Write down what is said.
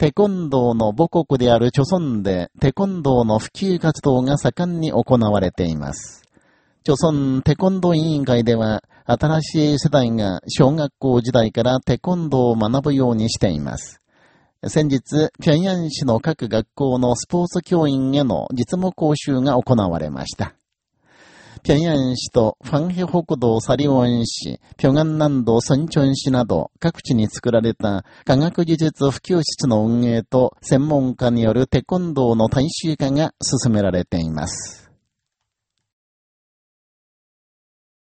テコンドーの母国である著村でテコンドーの普及活動が盛んに行われています。著村テコンドー委員会では、新しい世代が小学校時代からテコンドーを学ぶようにしています。先日、平壌市の各学校のスポーツ教員への実務講習が行われました。平安市とファンヘ北道サリオン市、平安南道ソンチョン市など各地に作られた科学技術普及室の運営と専門家によるテコンドーの大衆化が進められています。